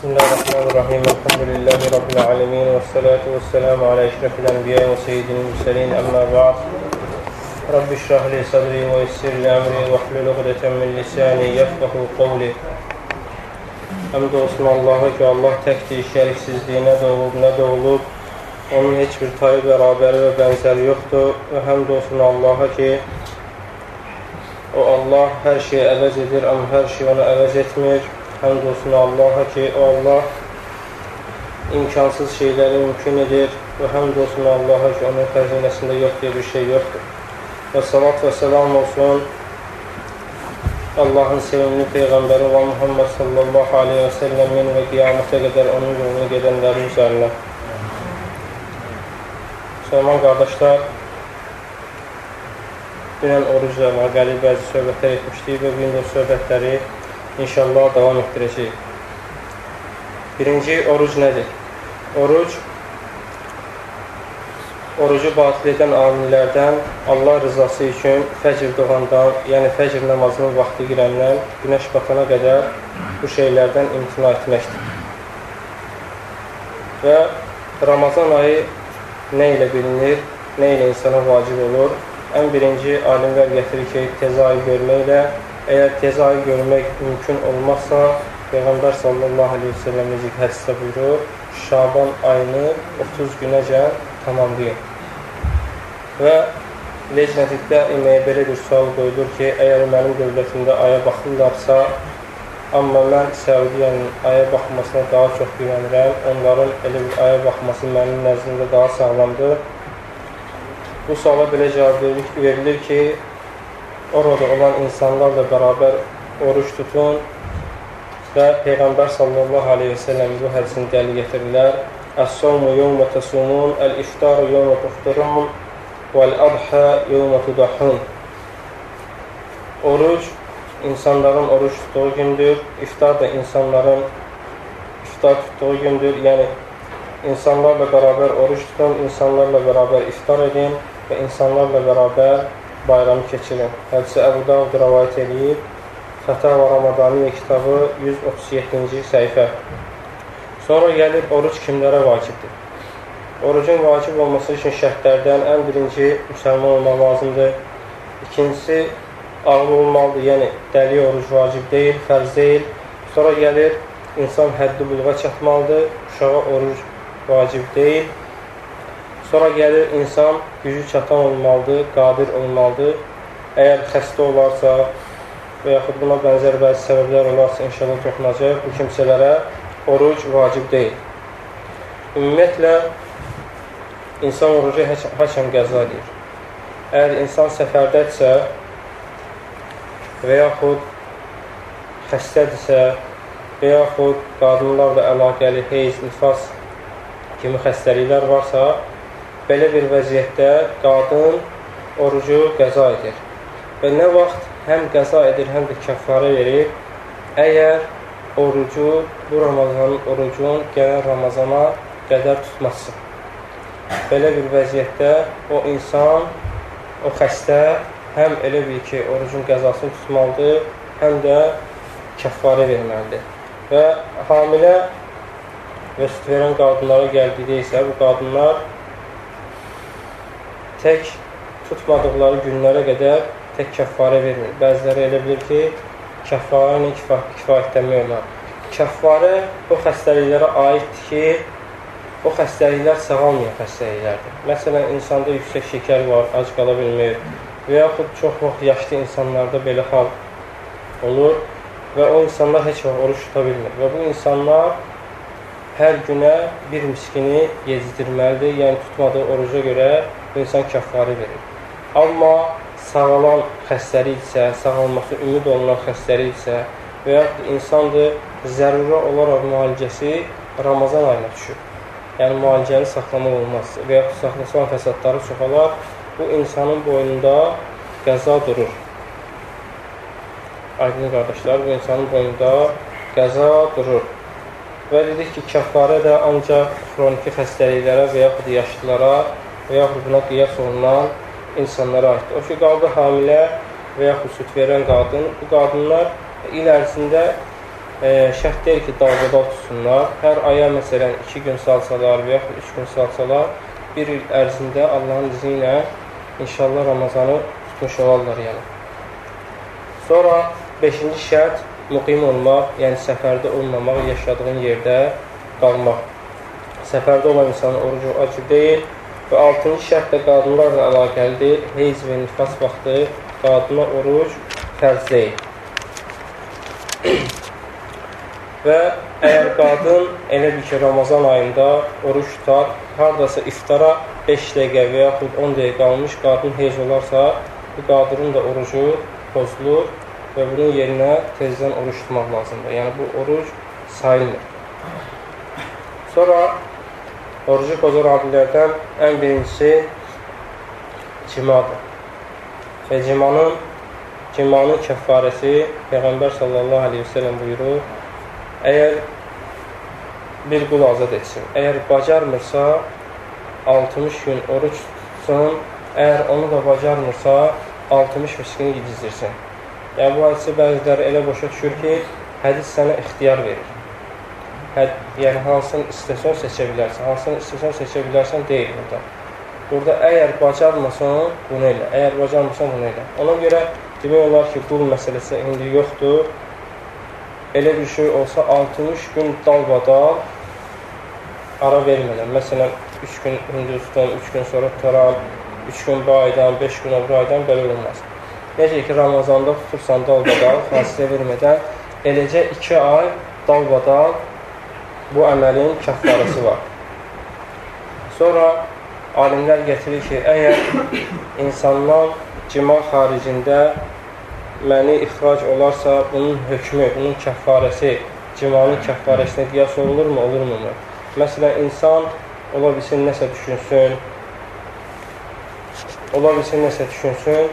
بسم الله الرحمن الرحيم الحمد لله رب العالمين والصلاة والسلام على أشرف الأنبياء وسيد المرسلين أما بعد رب اشرح لي صدري ويسر لي أمري واحلل عقدة من لساني يفقه قولي Həmd olsun Allaha ki, Allah təkdir, şəriksizliyi nə doğulub, nə doğulub. Onun heç bir tayı, bərabəri və bənzəri yoxdur. Və həmd olsun Allaha ki, o Allah hər şeyi əvəz edir, amma hər şey onu əvəz etmir. Həmd olsun Allaha ki, Allah imkansız şeyləri mümkün edir. Və həmd olsun Allaha ki, onun xəzinəsində yox deyə bir şey yoxdur. Və salat və səlam olsun Allahın sevimli Peyğəmbəri olan Muhammed sallallahu aleyhi və səlləmin və qiyamətə qədər onun yolunu gedənlərin üzərinə. Müsəlman qardaşlar, dünən orucla əlaqəli bəzi söhbətlər etmişdik və bugün də söhbətləri inşallah davam etdirəcəyik. Birinci, oruc nədir? Oruc, orucu batil edən amillərdən Allah rızası üçün fəcr doğandan, yəni fəcr namazının vaxtı girəndən günəş batana qədər bu şeylərdən imtina etməkdir. Və Ramazan ayı nə ilə bilinir, nə ilə insana vacib olur? Ən birinci alimlər gətirir ki, tez ayı görməklə, əgər tez ayı görmək mümkün olmazsa, Peyğəmbər sallallahu aleyhi ve sellem necə hədisdə buyurur, Şaban ayını 30 günəcən tamamlayın. Və Lecnətikdə eməyə belə bir sual qoyulur ki, əgər mənim dövlətimdə aya baxırlarsa, amma mən Səudiyyənin aya baxmasına daha çox güvənirəm, onların elə bir aya baxması mənim nəzdimdə daha sağlamdır. Bu suala belə cavab verilir ki, orada olan insanlarla bərabər oruç tutun və Peyğəmbər sallallahu aleyhi və səlləm bu hədisini dəli getirirlər. Əs-savmu yevmə təsumun, əl-iftaru yevmə tuxturun, vəl-adhə yevmə tudahun. Oruc insanların oruç tutduğu gündür, iftar da insanların iftar tutduğu gündür. Yəni, insanlarla bərabər oruç tutun, insanlarla bərabər iftar edin və insanlarla bərabər bayramı keçirin. Hədisi Əbu Davud rəvayət edib, Fətəva Ramadaniyə kitabı 137-ci səhifə. Sonra gəlir, oruc kimlərə vacibdir? Orucun vacib olması üçün şərtlərdən ən birinci müsəlman olmaq lazımdır. İkincisi, ağlı olmalıdır, yəni dəli oruc vacib deyil, fərz deyil. Sonra gəlir, insan həddi buluğa çatmalıdır, uşağa oruc vacib deyil. Sonra gəlir, insan gücü çatan olmalıdır, qadir olmalıdır. Əgər xəstə olarsa və yaxud buna bənzər bəzi səbəblər olarsa, inşallah toxunacaq, bu kimsələrə oruc vacib deyil. Ümumiyyətlə, insan orucu haçan qəza edir. Əgər insan səfərdədirsə və yaxud xəstədirsə və yaxud qadınlarla əlaqəli heyz, nifas kimi xəstəliklər varsa, belə bir vəziyyətdə qadın orucu qəza edir. Və nə vaxt həm qəza edir, həm də kəffarə verir, əgər orucu, bu Ramazanın orucun gələn Ramazana qədər tutmazsın. Belə bir vəziyyətdə o insan, o xəstə həm elə bil ki, orucun qəzasını tutmalıdır, həm də kəffarə verməlidir. Və hamilə və süt verən qadınlara gəldikdə isə bu qadınlar tək tutmadıqları günlərə qədər tək kəffarə vermir. Bəziləri elə bilir ki, kəffarə ilə kifayətlənmək olar. Kəffarə o xəstəliklərə aiddir ki, o xəstəliklər sağalmayan xəstəliklərdir. Məsələn, insanda yüksək şəkər var, ac qala bilmir və yaxud çox vaxt yaşlı insanlarda belə hal olur və o insanlar heç vaxt oruç tuta bilmir. Və bu insanlar hər günə bir miskini yezdirməlidir, yəni tutmadığı oruca görə bu insan kəffarə verir. Amma sağalan xəstəlikdirsə, sağalması ümid olunan xəstəlikdirsə və yaxud insandır, zəruri olaraq müalicəsi Ramazan ayına düşür. Yəni, müalicəni saxlamaq olmaz və yaxud saxlasan fəsadları çoxalar, bu insanın boynunda qəza durur. Aydın qardaşlar, bu insanın boynunda qəza durur. Və dedik ki, kəffarə də ancaq xroniki xəstəliklərə və yaxud yaşlılara və yaxud buna qiyas olunan insanlara aiddir. O ki, qaldı hamilə və yaxud süt verən qadın, bu qadınlar il ərzində e, şərt deyil ki, dalbadal tutsunlar. Hər aya məsələn 2 gün salsalar və yaxud 3 gün salsalar, bir il ərzində Allahın izni ilə inşallah Ramazanı tutmuş olarlar yəni. Sonra 5-ci şərt müqim olmaq, yəni səfərdə olmamaq, yaşadığın yerdə qalmaq. Səfərdə olan insanın orucu acı deyil və 6-cı şərt də qadınlarla əlaqəlidir. Heyz və nifas vaxtı qadına oruc fərz deyil. və əgər qadın elə bir ki, Ramazan ayında oruç tutar, haradasa iftara 5 dəqiqə və yaxud 10 dəqiqə qalmış qadın heyz olarsa, bu qadının da orucu pozulur və bunun yerinə tezdən oruç tutmaq lazımdır. Yəni, bu oruc sayılmır. Sonra orucu pozur abilərdən ən birincisi cimadır. Və cimanın, cimanın kəffarəsi Peyğəmbər sallallahu aleyhi ve sellem buyurur, əgər bir qul azad etsin, əgər bacarmırsa 60 gün oruç tutsun, əgər onu da bacarmırsa 60 miskini yedizdirsin. Yəni, bu hədisi bəziləri elə başa düşür ki, hədis sənə ixtiyar verir. Həd, yəni, hansını istəsən seçə bilərsən, hansını istəsən seçə bilərsən deyil burada. Burada əgər bacarmasan, bunu elə. Əgər bacarmasan, bunu elə. Ona görə demək olar ki, qul məsələsi indi yoxdur. Elə bir şey olsa 60 gün dalbadal ara vermədən, məsələn, 3 gün hündür tutan, 3 gün sonra tutaram, 3 gün bu aydan, 5 gün bu aydan belə olmaz. Necə ki, Ramazanda tutursan dalbadal, fasilə vermədən, eləcə iki ay dalbadal bu əməlin kəffarəsi var. Sonra alimlər gətirir ki, əgər insandan cima xaricində məni ixrac olarsa, bunun hökmü, bunun kəffarəsi, cimanın kəffarəsinə qiyas olunurmu, olurmu? Məsələn, insan ola bilsin, nəsə düşünsün, ola bilsin, nəsə düşünsün,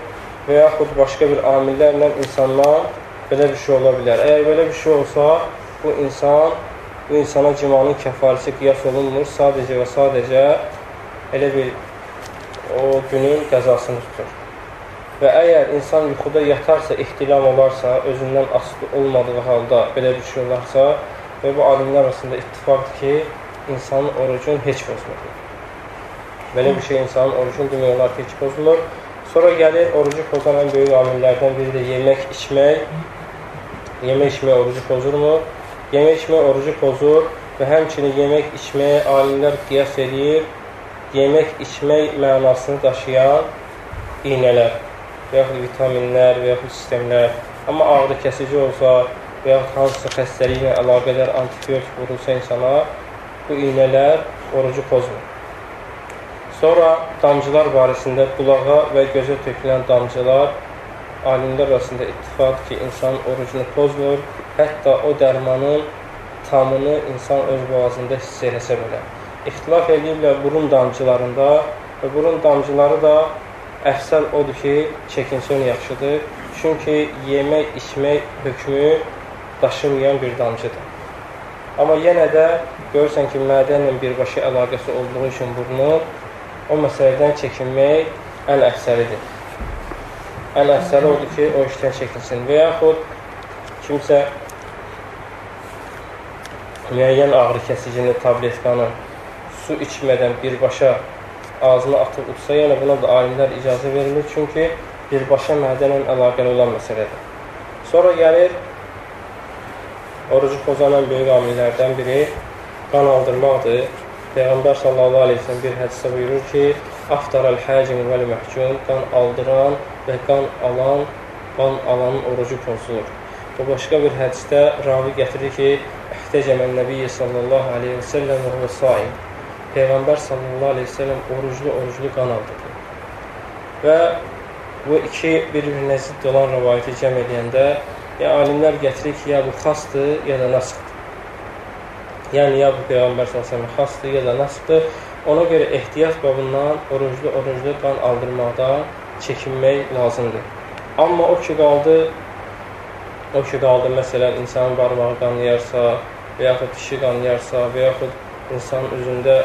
və yaxud başqa bir amillərlə insanlar belə bir şey ola bilər. Əgər belə bir şey olsa, bu insan, bu insana cimanın kəfarisi qiyas olunmur, sadəcə və sadəcə elə bir o günün qəzasını tutur. Və əgər insan yuxuda yatarsa, ihtilam olarsa, özündən asılı olmadığı halda belə bir şey olarsa və bu alimlər arasında ittifaqdır ki, insanın orucun heç pozmur. Belə bir şey insanın orucunu demək olar ki, heç pozmur. Sonra gəlir orucu pozan ən böyük amillərdən biri də yemək, içmək. Yemək, içmək orucu pozurmu? Yemək, içmək orucu pozur və həmçinin yemək, içməyə alimlər qiyas edir. Yemək, içmək mənasını daşıyan iynələr və yaxud vitaminlər və yaxud sistemlər. Amma ağrı kəsici olsa və yaxud hansısa xəstəliklə əlaqədar antibiotik vurulsa insana, bu iynələr orucu pozmur. Sonra damcılar barəsində qulağa və gözə tökülən damcılar alimlər arasında ittifaqdır ki, insanın orucunu pozmur, hətta o dərmanın tamını insan öz boğazında hiss eləsə belə. İxtilaf edirlər burun damcılarında və burun damcıları da əfsəl odur ki, çəkinsən yaxşıdır. Çünki yemək, içmək hökmü daşımayan bir damcıdır. Amma yenə də görürsən ki, mədə ilə birbaşa əlaqəsi olduğu üçün burnu o məsələdən çəkinmək ən əhsəlidir. Ən əhsəli odur ki, o işdən çəkinsin. Və yaxud kimsə müəyyən ağrı kəsicini, tabletkanı su içmədən birbaşa ağzına atıb utsa, yəni buna da alimlər icazə verilir. Çünki birbaşa mədə ilə əlaqəli olan məsələdir. Sonra gəlir orucu pozan ən böyük amillərdən biri qan aldırmaqdır. Peyğəmbər sallallahu aleyhi ve sellem bir hədisdə buyurur ki, Aftaral həcim vəl məhcum, qan aldıran və qan alan, qan alanın orucu pozulur. Və başqa bir hədisdə ravi gətirir ki, İhtəcəmən Nəbiyyə sallallahu aleyhi və səlləm və huvə saim. Peyğəmbər sallallahu aleyhi və səlləm oruclu-oruclu qan aldırdı. Və bu iki bir-birinə zidd olan rəvayəti cəm edəndə, ya alimlər gətirir ki, ya bu xasdır, ya da nasıqdır. Yəni, ya bu Peyğəmbər s.ə.və xasdır, ya da nasıbdır. Ona görə ehtiyat babından oruclu-oruclu qan aldırmaqdan çəkinmək lazımdır. Amma o ki qaldı, o ki qaldı, məsələn, insanın barmağı qanlayarsa, və yaxud dişi qanlayarsa, və yaxud insanın üzündə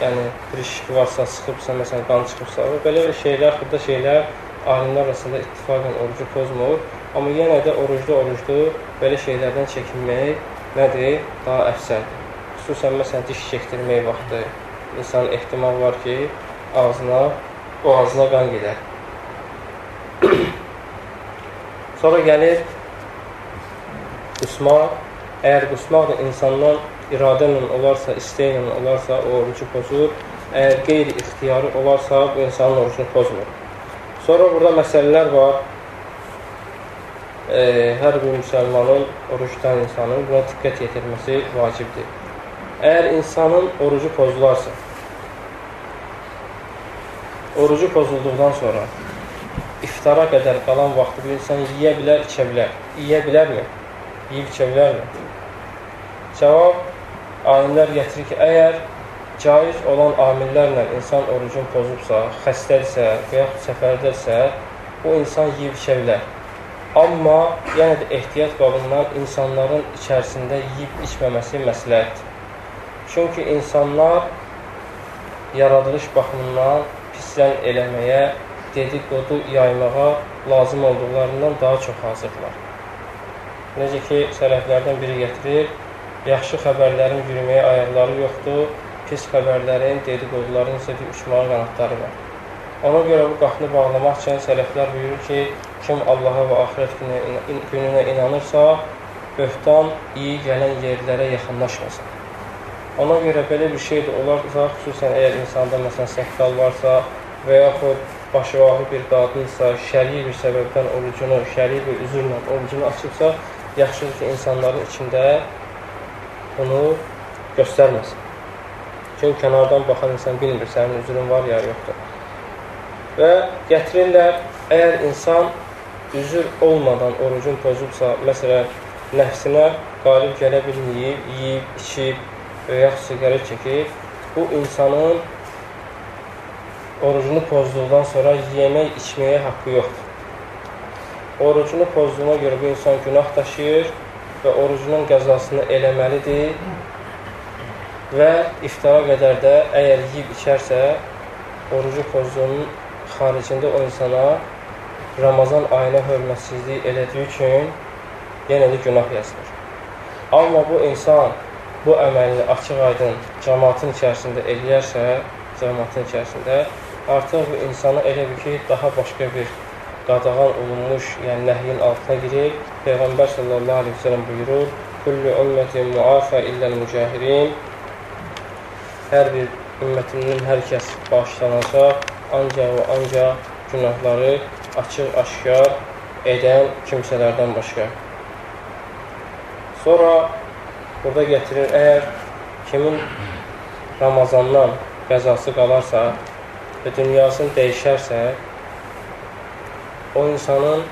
yəni, bir şik varsa, sıxıbsa, məsələn, qan çıxıbsa, və belə şeylər, xırda şeylər alimlər arasında ittifaqən orucu pozmur. Amma yenə də oruclu oruclu belə şeylərdən çəkinmək nədir? Daha əfsəldir. Xüsusən məsələn diş çəkdirmək vaxtı insan ehtimal var ki, ağzına, boğazına qan gedər. Sonra gəlir qusmaq. Əgər qusmaq da insandan iradə ilə olarsa, istəyə ilə olarsa, o orucu pozur. Əgər qeyri-ixtiyarı olarsa, bu insanın orucunu pozmur. Sonra burada məsələlər var e, hər bir müsəlmanın, oruç tutan insanın buna diqqət yetirməsi vacibdir. Əgər insanın orucu pozularsa, orucu pozulduqdan sonra iftara qədər qalan vaxtı bir insan yiyə bilər, içə bilər. Yiyə bilərmi? Yiyib içə bilərmi? Cavab, alimlər gətirir ki, əgər caiz olan amillərlə insan orucun pozubsa, xəstədirsə və yaxud səfərdədirsə, bu insan yiyib içə bilər. Amma yenə də ehtiyat babından insanların içərisində yeyib içməməsi məsləhətdir. Çünki insanlar yaradılış baxımından pislən eləməyə, dedikodu yaymağa lazım olduqlarından daha çox hazırlar. Necə ki, sələflərdən biri gətirir, yaxşı xəbərlərin yürüməyə ayaqları yoxdur, pis xəbərlərin, dedikoduların isə uçmağa qanatları var. Ona görə bu qapını bağlamaq üçün sələflər buyurur ki, kim Allaha və axirət gününə, gününə inanırsa, böhtan iyi gələn yerlərə yaxınlaşmasın. Ona görə belə bir şey də olarsa, xüsusən əgər insanda məsələn səhqal varsa və yaxud başıvahi bir qadınsa, şəri bir səbəbdən orucunu, şəri bir üzürlə orucunu açıbsa, yaxşıdır ki, insanların içində bunu göstərməsin. Çünki kənardan baxan insan bilmir, sənin üzrün var ya, yoxdur. Və gətirirlər, əgər insan üzür olmadan orucun pozubsa, məsələn, nəfsinə qalib gələ bilməyib, yeyib, içib və yaxud siqaret çəkib, bu insanın orucunu pozduqdan sonra yemək, içməyə haqqı yoxdur. Orucunu pozduğuna görə bu insan günah daşıyır və orucunun qəzasını eləməlidir və iftara qədər də əgər yeyib içərsə, orucu pozduğunun xaricində o insana Ramazan ayına hörmətsizlik elədiyi üçün yenə də günah yazılır. Amma bu insan bu əməlini açıq-aydın cəmaatın içərisində eləyərsə, cəmaatın içərisində artıq bu insana elə bir ki, daha başqa bir qadağan olunmuş, yəni nəhyin altına girir. Peyğəmbər sallallahu aleyhi ve sellem buyurur, Kullu ümmətin muafə illəl mücahirin Hər bir ümmətimin hər kəs bağışlanacaq, ancaq və ancaq günahları açıq-aşkar edən kimsələrdən başqa. Sonra burada gətirir, əgər kimin Ramazandan qəzası qalarsa və dünyasını dəyişərsə, o insanın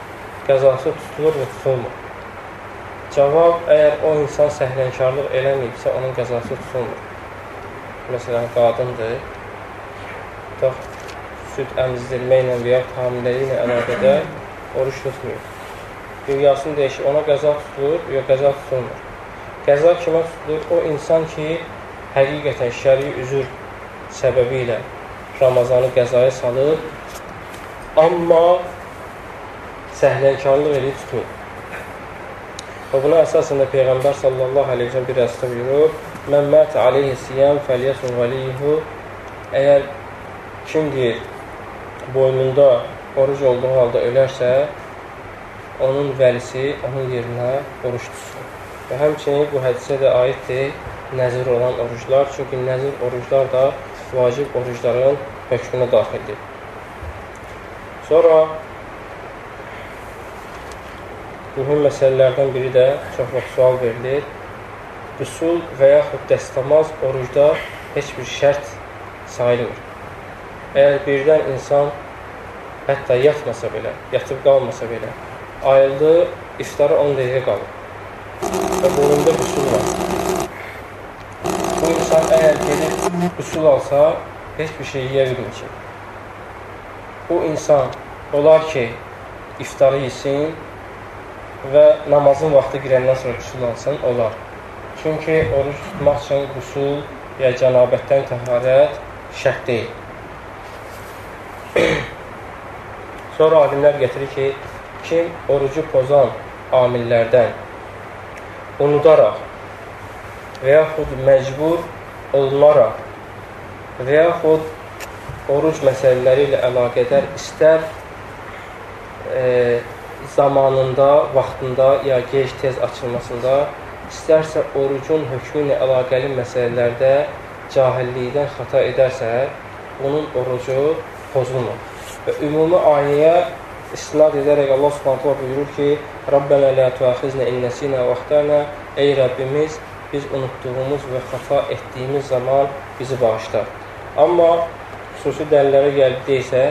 qəzası tutulur və tutulmur. Cavab, əgər o insan səhlənkarlıq eləməyibsə, onun qəzası tutulmur. Məsələn, qadındır, tutaq, süd əmizdirməklə və ya hamiləyiklə əlaqədə oruç tutmuyur. Dünyasını dəyişir, ona qəza tutulur, yox qəza tutulmur. Qəza kimə tutulur? O insan ki, həqiqətən şəri üzür səbəbi ilə Ramazanı qəzaya salır, amma səhlənkarlıq eləyib tutmur. Və buna əsasən də Peyğəmbər sallallahu aleyhi ve sellem bir əsdə buyurur, Mən mət aleyhi siyam fəliyyəsun vəliyyihu Əgər kim deyir, boynunda oruc olduğu halda ölərsə, onun vəlisi onun yerinə oruç tutsun. Və həmçinin bu hədisə də aiddir nəzir olan oruclar. Çünki nəzir oruclar da vacib orucların hökmünə daxildir. Sonra mühüm məsələlərdən biri də çox vaxt sual verilir. Üsul və yaxud dəstəmaz orucda heç bir şərt sayılmır. Əgər birdən insan hətta yatmasa belə, yatıb qalmasa belə, ayıldı, iftara 10 dəqiqə qalır və boynunda üsul var. Bu insan əgər gedib üsul alsa, heç bir şey yeyə bilməyəcək. Bu insan olar ki, iftarı yesin və namazın vaxtı girəndən sonra qüsul alsın, olar. Çünki oruç tutmaq üçün qüsul ya cənabətdən təharət şərt deyil. Sonra alimlər gətirir ki, kim orucu pozan amillərdən unudaraq və yaxud məcbur olunaraq və yaxud oruc məsələləri ilə əlaqədar istər e, zamanında, vaxtında ya gec tez açılmasında, istərsə orucun hökmü ilə əlaqəli məsələlərdə cahillikdən xata edərsə, onun orucu pozulmur. Və ümumi ayəyə istinad edərək Allah Subhanahu buyurur ki: "Rabbana la tuaxizna in nasina və axtana" Ey Rəbbimiz, biz unutduğumuz və xəta etdiyimiz zaman bizi bağışla. Amma xüsusi dəlillərə gəldi isə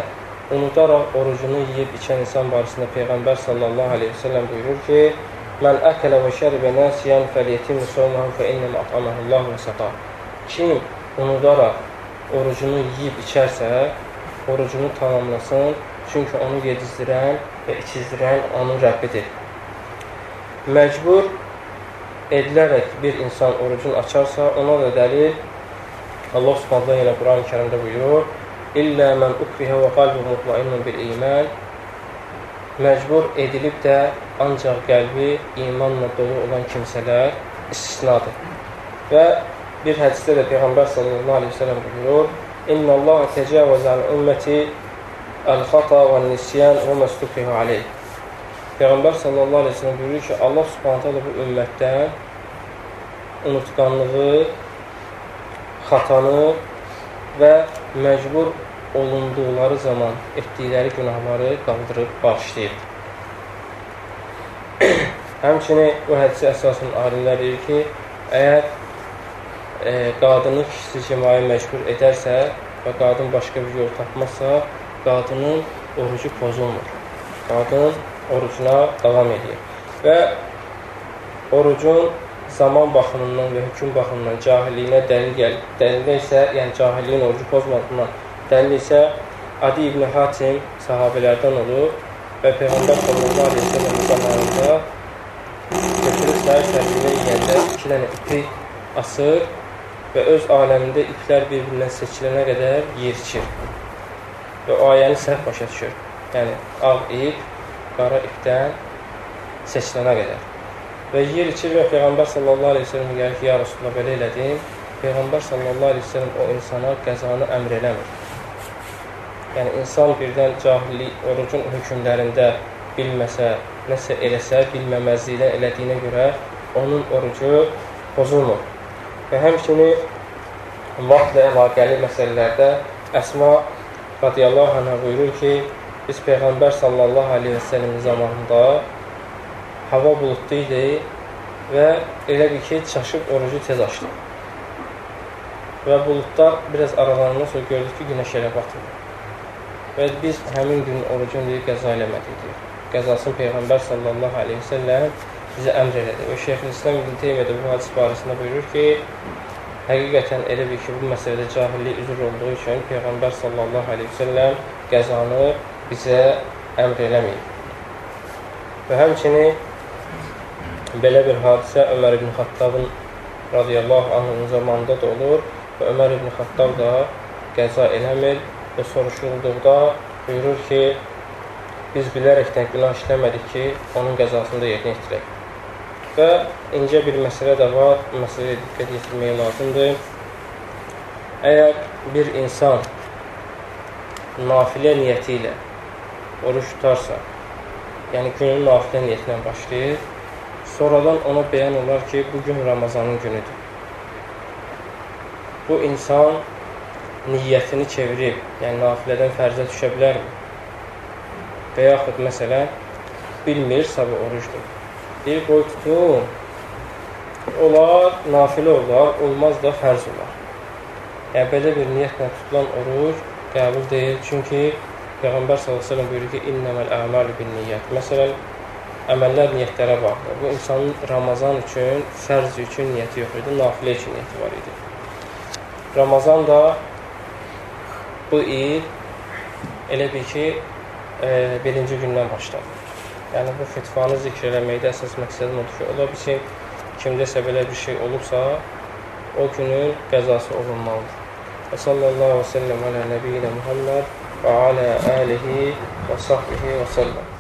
unudaraq orucunu yeyib içən insan barəsində Peyğəmbər sallallahu əleyhi və səlləm buyurur ki: "Mən əkələ və şəribə nasiyan fəlyetim sawmahu fa inna at'amahu Allah və saqa." Kim unudaraq orucunu yeyib içərsə, orucunu tamamlasın, çünki onu yedizdirən və içizdirən onun Rəbbidir. Məcbur edilərək bir insan orucunu açarsa, ona da dəlil Allah Subhanahu yenə Quran-ı Kərimdə buyurur: "İllə men ukriha və qalbu mutmainnun bil iman" Məcbur edilib də ancaq qəlbi imanla dolu olan kimsələr istisnadır. Və bir hədisdə də Peyğəmbər sallallahu əleyhi və səlləm buyurur: "İnna Allah təcavəzə an ümmeti el-xata və nisyan və məstufihu aleyh." Peyğəmbər sallallahu əleyhi və səlləm buyurur ki, Allah Subhanahu taala bu ümmətdən unutqanlığı, xatanı və məcbur olunduqları zaman etdikləri günahları qaldırıb bağışlayır. Həmçinin bu hədisə əsasən alimlər deyir ki, əgər e, qadını kişisi cimaya məcbur edərsə və qadın başqa bir yol tapmazsa, qadının orucu pozulmur. Qadın orucuna davam edir. Və orucun zaman baxımından və hökum baxımından cahilliyinə dəlil gəlir. Dəlildə isə, yəni cahilliyin orucu pozmadığından dəlil isə Adi ibn Hatim sahabələrdən olur və Peyğəmbər sallallahu aleyhi ve sellem zamanında götürüb səhər səhərində yiyəndə iki dənə ipi asır və öz aləmində iplər bir-birindən seçilənə qədər yer içir. Və o ayəni səhv başa düşür. Yəni, ağ ip, qara ipdən seçilənə qədər. Və yer içir və Peyğəmbər sallallahu aleyhi ve sellem gəlir ki, ya Rasulullah, belə elədim. Peyğəmbər sallallahu aleyhi ve sellem o insana qəzanı əmr eləmir. Yəni, insan birdən cahillik, orucun hökmlərində bilməsə, nəsə eləsə, bilməməzlikdən elədiyinə görə onun orucu pozulmur. Və həmçinin vaxtla əlaqəli məsələlərdə Əsma radiyallahu anhə buyurur ki, biz Peyğəmbər sallallahu aleyhi və səlləmin zamanında hava bulutlu idi və elə bir ki, çaşıb orucu tez açdı. Və buludlar biraz aralanından sonra gördük ki, günəş elə batırdı. Və biz həmin gün orucun deyir, qəza eləmədik deyir. Qəzasını Peyğəmbər sallallahu aleyhi və səlləm bizə əmr elədi. Və Şeyxülislam İbn Teymiyyə də bu hadis barəsində buyurur ki, həqiqətən elə bir ki, bu məsələdə cahillik üzr olduğu üçün Peyğəmbər sallallahu əleyhi və səlləm qəzanı bizə əmr eləməyib. Və həmçinin belə bir hadisə Ömər ibn Xattabın radiyallahu anhın zamanında da olur və Ömər ibn Xattab da qəza eləmir və soruşulduqda buyurur ki, biz bilərəkdən günah işləmədik ki, onun qəzasını da yerinə yetirək. Və incə bir məsələ də var, bu məsələyə diqqət yetirmək lazımdır. Əgər bir insan nafilə niyyəti ilə oruç tutarsa, yəni günün nafilə niyyətindən başlayır, sonradan ona bəyan olar ki, bugün Ramazanın günüdür. Bu insan niyyətini çevirib, yəni nafilədən fərzə düşə bilərmi? Və yaxud məsələn, bilmir, sabah orucdur deyir, qoy tutum. Onlar nafilə olar, olmaz da fərz olar. Yəni, belə bir niyyətlə tutulan oruc qəbul deyil. Çünki Peyğəmbər s.ə.v buyurur ki, İnnəməl əməl bin niyyət. Məsələn, əməllər niyyətlərə bağlı. Bu, insanın Ramazan üçün, fərz üçün niyyəti yox idi, nafilə üçün niyyəti var idi. Ramazan da bu il elə bir ki, e, birinci gündən başladı. Yəni bu fitvanı zikr eləməkdə əsas məqsədim odur ki, ola bilsin kimdəsə belə bir şey olubsa, o günün qəzası olunmalıdır. Və sallallahu aleyhi və səlləm alə nəbiyyinə Muhammed və alə əlihi və sahbihi və səlləm.